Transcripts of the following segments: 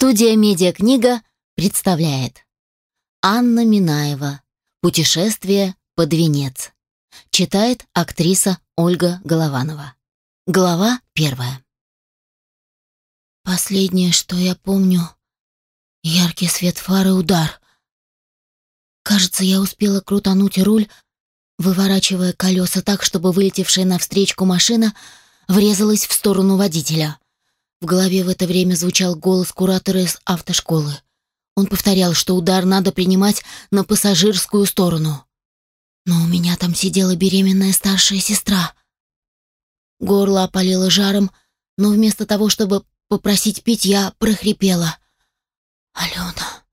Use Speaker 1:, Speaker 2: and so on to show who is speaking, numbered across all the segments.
Speaker 1: Студия «Медиакнига» представляет. Анна Минаева. «Путешествие под венец» Читает актриса Ольга Голованова. Глава первая. Последнее, что я помню Яркий свет фары удар. Кажется, я успела крутануть руль Выворачивая колеса так, чтобы вылетевшая навстречку машина Врезалась в сторону водителя — в голове в это время звучал голос куратора из автошколы. Он повторял, что удар надо принимать на пассажирскую сторону. Но у меня там сидела беременная старшая сестра. Горло опалило жаром, но вместо того, чтобы попросить пить, я прохрипела. «Алена!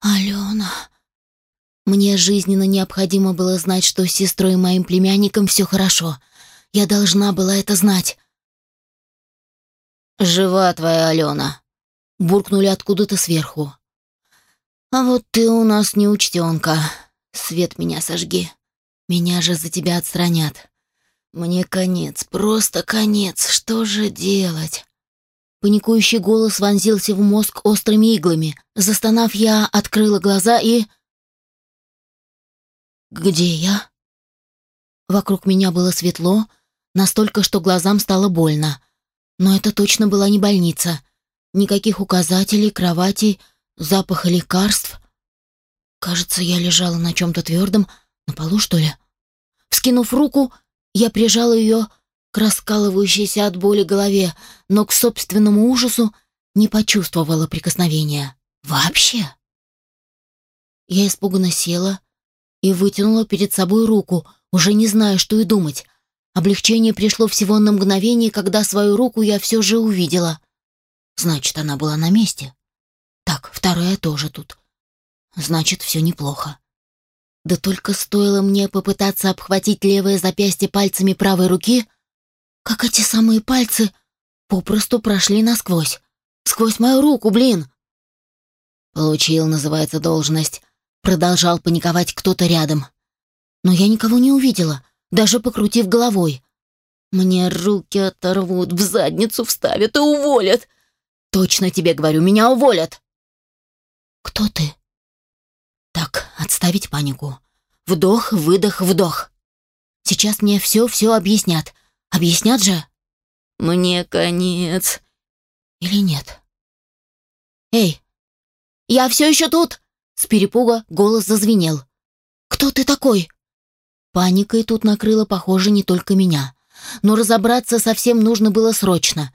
Speaker 1: Алена!» Мне жизненно необходимо было знать, что с сестрой и моим племянником все хорошо. Я должна была это знать.
Speaker 2: «Жива твоя Алена!» — буркнули откуда-то сверху. «А вот ты у нас неучтенка. Свет меня сожги. Меня же за тебя отстранят. Мне конец, просто конец. Что же делать?»
Speaker 1: Паникующий голос вонзился в мозг острыми иглами. Застонав, я открыла глаза и... «Где я?» Вокруг меня было светло, настолько, что глазам стало больно. Но это точно была не больница. Никаких указателей, кроватей, запаха лекарств. Кажется, я лежала на чем-то твердом, на полу, что ли. Вскинув руку, я прижала ее к раскалывающейся от боли голове, но к собственному ужасу не почувствовала прикосновения. Вообще? Я испуганно села и вытянула перед собой руку, уже не зная, что и думать. Облегчение пришло всего на мгновение, когда свою руку я все же увидела. Значит, она была на месте. Так, вторая тоже тут. Значит, все неплохо. Да только стоило мне попытаться обхватить левое запястье пальцами правой руки, как эти самые пальцы попросту прошли насквозь. Сквозь мою руку, блин! Получил, называется, должность. Продолжал паниковать кто-то рядом. Но я никого не увидела — даже покрутив головой. Мне руки оторвут, в задницу вставят и уволят. Точно тебе говорю, меня уволят. Кто ты? Так, отставить панику. Вдох, выдох, вдох. Сейчас мне все-все объяснят. Объяснят же? Мне конец. Или нет? Эй, я все еще тут! С перепуга голос зазвенел. Кто ты такой? Паникой тут накрыло, похоже, не только меня. Но разобраться совсем нужно было срочно.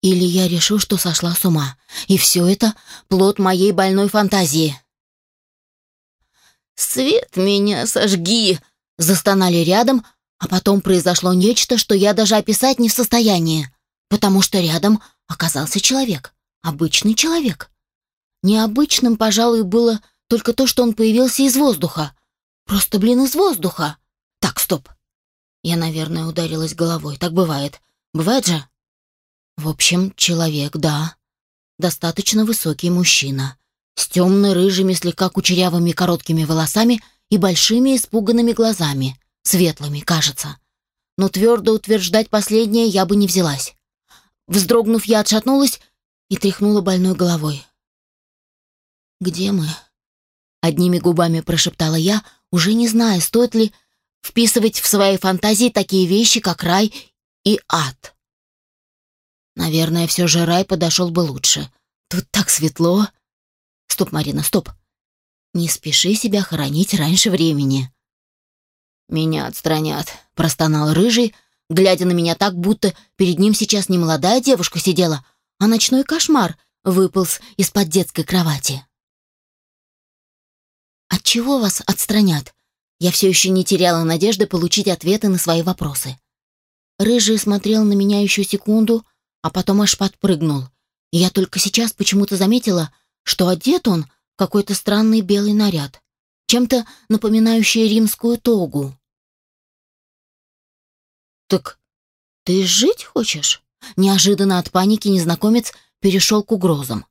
Speaker 1: Или я решу, что сошла с ума. И все это — плод моей больной фантазии. «Свет меня сожги!» — застонали рядом, а потом произошло нечто, что я даже описать не в состоянии, потому что рядом оказался человек, обычный человек. Необычным, пожалуй, было только то, что он появился из воздуха. Просто, блин, из воздуха. Так, стоп. Я, наверное, ударилась головой. Так бывает. Бывает же? В общем, человек, да. Достаточно высокий мужчина. С темно-рыжими, слегка кучерявыми короткими волосами и большими испуганными глазами. Светлыми, кажется. Но твердо утверждать последнее я бы не взялась. Вздрогнув, я отшатнулась и тряхнула больной головой. «Где мы?» Одними губами прошептала я, уже не зная, стоит ли вписывать в свои фантазии такие вещи, как рай и ад. Наверное, все же рай подошел бы лучше. Тут так светло. Стоп, Марина, стоп. Не спеши себя хоронить раньше времени. Меня отстранят, простонал рыжий, глядя на меня так, будто перед ним сейчас не молодая девушка сидела, а ночной кошмар выполз из-под детской кровати. От чего вас отстранят? Я все еще не теряла надежды получить ответы на свои вопросы. Рыжий смотрел на меня еще секунду, а потом аж подпрыгнул. И я только сейчас почему-то заметила, что одет он в какой-то странный белый наряд, чем-то напоминающий римскую тогу. «Так ты жить хочешь?» Неожиданно от паники незнакомец перешел к угрозам.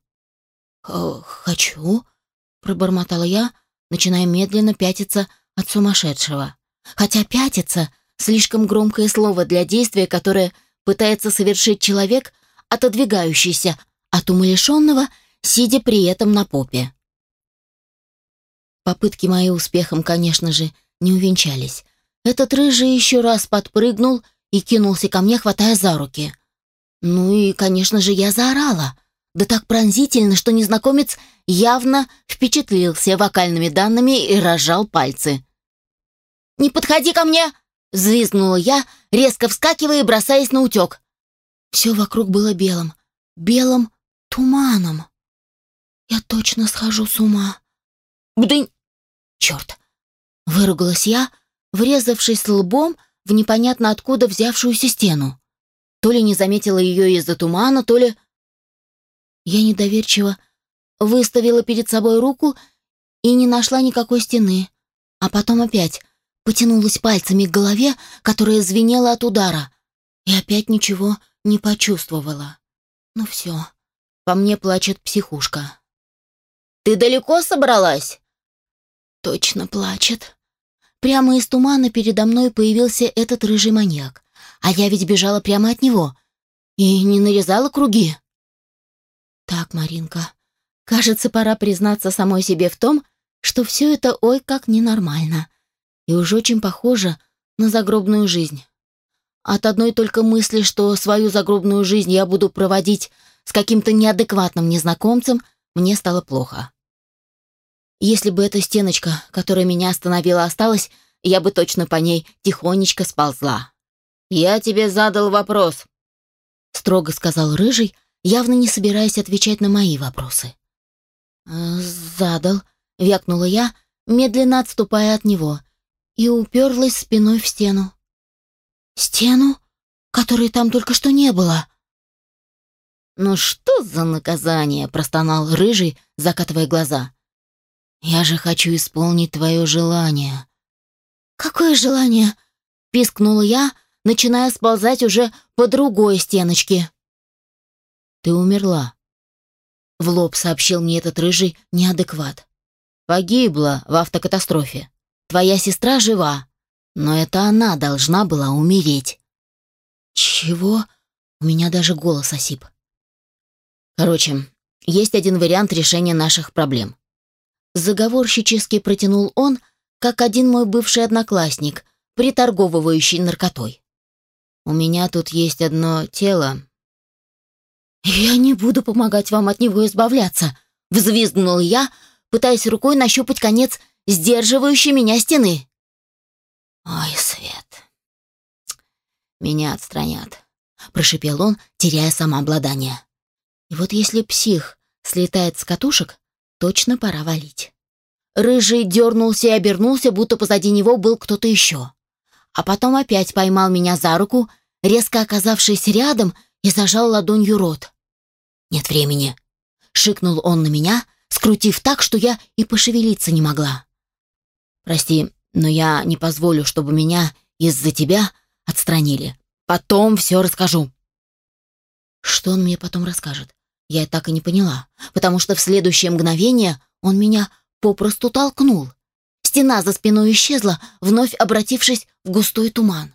Speaker 1: «Э, «Хочу», — пробормотала я, начиная медленно пятиться от сумасшедшего. Хотя «пятиться» — слишком громкое слово для действия, которое пытается совершить человек, отодвигающийся от умалишенного, сидя при этом на попе. Попытки мои успехом, конечно же, не увенчались. Этот рыжий еще раз подпрыгнул и кинулся ко мне, хватая за руки. Ну и, конечно же, я заорала. Да так пронзительно, что незнакомец явно впечатлился вокальными данными и разжал пальцы. «Не подходи ко мне!» — взвизгнула я, резко вскакивая и бросаясь на утек. Все вокруг было белым. Белым туманом. Я точно схожу с ума. Бдынь! Черт! Выругалась я, врезавшись лбом в непонятно откуда взявшуюся стену. То ли не заметила ее из-за тумана, то ли я недоверчиво выставила перед собой руку и не нашла никакой стены. А потом опять потянулась пальцами к голове, которая звенела от удара, и опять ничего не почувствовала. Ну все, по мне плачет психушка. «Ты далеко собралась?» «Точно плачет». Прямо из тумана передо мной появился этот рыжий маньяк. А я ведь бежала прямо от него. И не нарезала круги. Так, Маринка, кажется, пора признаться самой себе в том, что все это ой как ненормально и уж очень похоже на загробную жизнь. От одной только мысли, что свою загробную жизнь я буду проводить с каким-то неадекватным незнакомцем, мне стало плохо. Если бы эта стеночка, которая меня остановила, осталась, я бы точно по ней тихонечко сползла. «Я тебе задал вопрос», — строго сказал Рыжий, явно не собираясь отвечать на мои вопросы. «Э, «Задал», — вякнула я, медленно отступая от него, и уперлась спиной в стену. «Стену, которой там только что не было?» «Ну что за наказание?» — простонал Рыжий, закатывая глаза. «Я же хочу исполнить твое желание». «Какое желание?» — пискнула я, начиная сползать уже по другой стеночке. Ты умерла. В лоб сообщил мне этот рыжий неадекват. Погибла в автокатастрофе. Твоя сестра жива, но это она должна была умереть. Чего? У меня даже голос осип. Короче, есть один вариант решения наших проблем. Заговорщически протянул он, как один мой бывший одноклассник, приторговывающий наркотой. У меня тут есть одно тело, «Я не буду помогать вам от него избавляться», — взвизгнул я, пытаясь рукой нащупать конец сдерживающей меня стены. «Ой, Свет, меня отстранят», — прошипел он, теряя самообладание. «И вот если псих слетает с катушек, точно пора валить». Рыжий дернулся и обернулся, будто позади него был кто-то еще. А потом опять поймал меня за руку, резко оказавшись рядом, и зажал ладонью рот. Нет времени. Шикнул он на меня, скрутив так, что я и пошевелиться не могла. Прости, но я не позволю, чтобы меня из-за тебя отстранили. Потом все расскажу. Что он мне потом расскажет? Я так и не поняла, потому что в следующее мгновение он меня попросту толкнул. Стена за спиной исчезла, вновь обратившись в густой туман.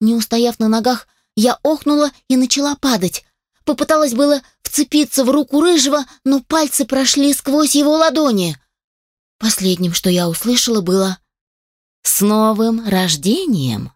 Speaker 1: Не устояв на ногах, я охнула и начала падать. Попыталась было вцепиться в руку рыжего, но пальцы прошли сквозь его ладони. Последним, что я услышала, было «С новым рождением!»